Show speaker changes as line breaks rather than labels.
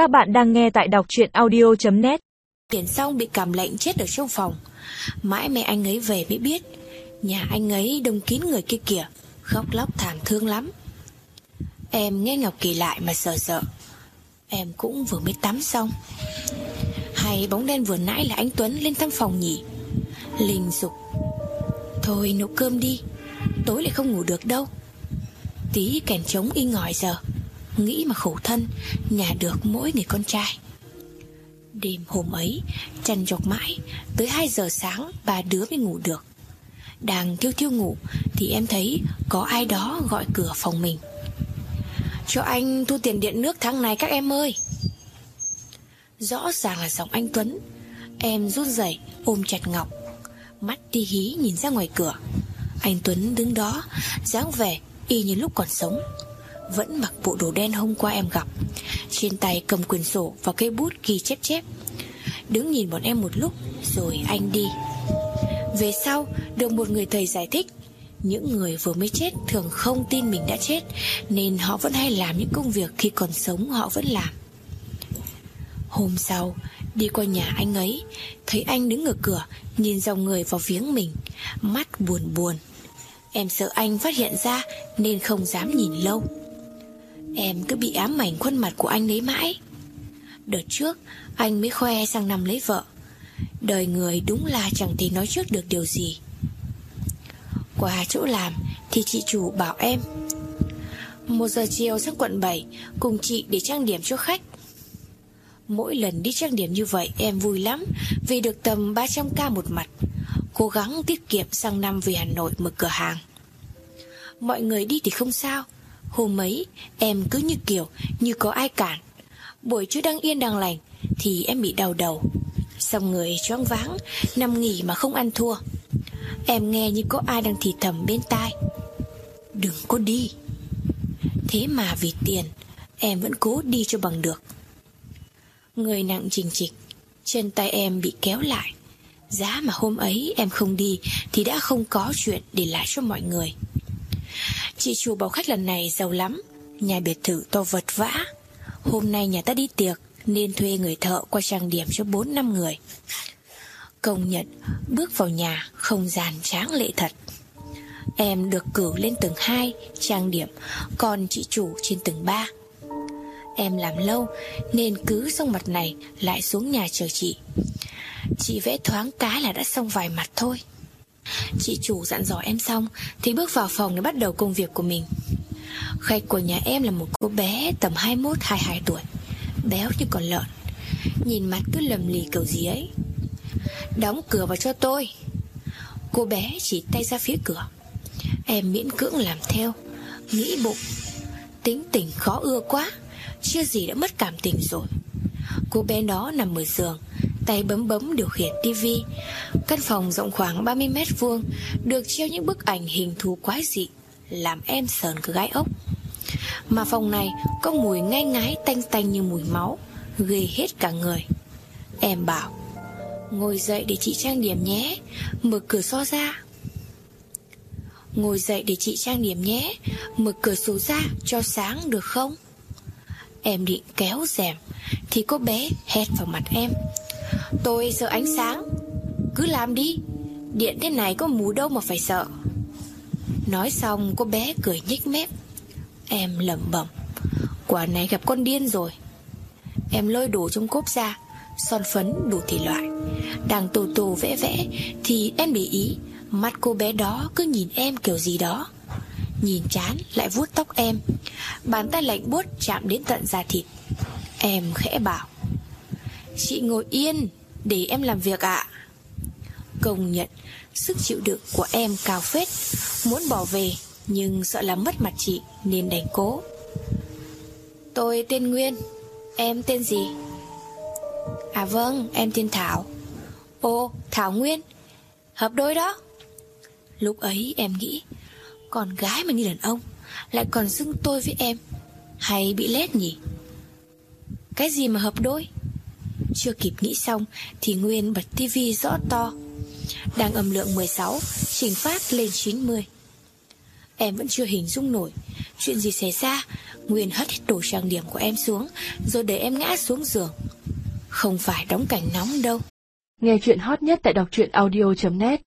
Các bạn đang nghe tại đọc chuyện audio.net
Tiền xong bị cảm lạnh chết ở trong phòng. Mãi mẹ anh ấy về mới biết, Nhà anh ấy đông kín người kia kìa, Khóc lóc thảm thương lắm. Em nghe Ngọc Kỳ lại mà sợ sợ. Em cũng vừa mới tắm xong. Hay bóng đen vừa nãy là anh Tuấn lên thăm phòng nhỉ? Linh dục Thôi nấu cơm đi, Tối lại không ngủ được đâu. Tí kèn trống y ngỏi giờ. Nghĩ mà khổ thân, Nhà được mỗi người con trai. Đêm hôm ấy, trần chọc mãi, Tới 2 giờ sáng, bà đứa mới ngủ được. Đang thiêu thiêu ngủ, Thì em thấy có ai đó gọi cửa phòng mình. Cho anh thu tiền điện nước tháng này các em ơi. Rõ ràng là giọng anh Tuấn. Em rút rẩy, ôm chặt Ngọc. Mắt đi hí nhìn ra ngoài cửa. Anh Tuấn đứng đó, dáng vẻ y như lúc còn sống. Vẫn mặc bộ đồ đen hôm qua em gặp. Trên tay cầm quyển sổ và cây bút ghi chép chép. Đứng nhìn bọn em một lúc, Rồi anh đi. Về sau, được một người thầy giải thích, Những người vừa mới chết Thường không tin mình đã chết, Nên họ vẫn hay làm những công việc Khi còn sống họ vẫn làm. Hôm sau, Đi qua nhà anh ấy, Thấy anh đứng ở cửa, Nhìn dòng người vào viếng mình, Mắt buồn buồn. Em sợ anh phát hiện ra Nên không dám nhìn lâu. Em cứ bị ám ảnh khuôn mặt của anh đấy mãi. Đợt trước, Anh mới khoe sang năm lấy vợ. Đời người đúng là chẳng thể nói trước được điều gì. Qua chỗ làm Thì chị chủ bảo em, Một giờ chiều sang quận 7 Cùng chị để trang điểm cho khách. Mỗi lần đi trang điểm như vậy Em vui lắm, Vì được tầm 300k một mặt, Cố gắng tiết kiệm sang năm về Hà Nội mở cửa hàng. Mọi người đi thì không sao Hôm ấy, em cứ như kiểu, Như có ai cản. Buổi chưa đang yên đang lành, Thì em bị đau đầu. Xong người choáng váng, Nằm nghỉ mà không ăn thua. Em nghe như có ai đang thì thầm bên tai. Đừng có đi. Thế mà vì tiền, Em vẫn cố đi cho bằng được. Người nặng trình trịch Chân tay em bị kéo lại. Giá mà hôm ấy em không đi Thì đã không có chuyện để lại cho mọi người. Chị chủ bảo khách lần này giàu lắm. Nhà biệt thự to vật vã. Hôm nay nhà ta đi tiệc, Nên thuê người thợ qua trang điểm cho 4 năm người. Công nhận, Bước vào nhà Không gian tráng lệ thật. Em được cử lên tầng 2 Trang điểm, Còn chị chủ trên tầng 3 Em làm lâu, Nên cứ xong mặt này Lại xuống nhà chờ chị. Chị vẽ thoáng cái là đã xong vài mặt thôi. Chị chủ dặn dò em xong, Thì bước vào phòng để bắt đầu công việc của mình. Khách của nhà em là một cô bé Tầm 21-22 tuổi, Béo như con lợn, Nhìn mặt cứ lầm lì kiểu gì ấy. Đóng cửa vào cho tôi. Cô bé chỉ tay ra phía cửa. Em miễn cưỡng làm theo, Nghĩ bụng, Tính tình khó ưa quá, Chưa gì đã mất cảm tình rồi. Cô bé đó nằm ở giường Tay bấm bấm điều khiển tivi. Căn phòng rộng khoảng 30 mét vuông, Được treo những bức ảnh hình thú quái dị, Làm em sờn cứ gai ốc. Mà phòng này Có mùi ngai ngái tanh tanh như mùi máu Gây hết cả người. Em bảo, Ngồi dậy để chị trang điểm nhé, Mở cửa so ra. Ngồi dậy để chị trang điểm nhé, Mở cửa sổ ra cho sáng được không? Em định kéo rèm, Thì cô bé hét vào mặt em. Tôi sợ ánh sáng. Cứ làm đi. Điện thế này có mù đâu mà phải sợ. Nói xong, cô bé cười nhích mép. Em lẩm bẩm. Quả này gặp con điên rồi. Em lôi đồ trong cốp ra, Son phấn đủ thể loại. Đang tù tù vẽ vẽ, Thì em để ý, Mắt cô bé đó cứ nhìn em kiểu gì đó. Nhìn chán, lại vuốt tóc em. Bàn tay lạnh buốt chạm đến tận da thịt. Em khẽ bảo. Chị ngồi yên. Để em làm việc ạ. Công nhận, Sức chịu đựng của em cao phết. Muốn bỏ về, Nhưng sợ làm mất mặt chị, Nên đành cố. Tôi tên Nguyên, Em tên gì? À vâng em tên Thảo. Ô, Thảo Nguyên, Hợp đôi đó. Lúc ấy em nghĩ, Con gái mà như đàn ông, Lại còn xưng tôi với em, Hay bị lét nhỉ? Cái gì mà hợp đôi? Chưa kịp nghĩ xong Thì Nguyên bật tivi rõ to. Đang âm lượng 16 Chỉnh phát lên 90 Em vẫn chưa hình dung nổi, Chuyện gì xảy ra? Nguyên hất hết đồ trang điểm của em xuống, Rồi để em ngã xuống giường. Không phải đóng cảnh nóng đâu.
Nghe chuyện hot nhất tại đọc truyện audio.net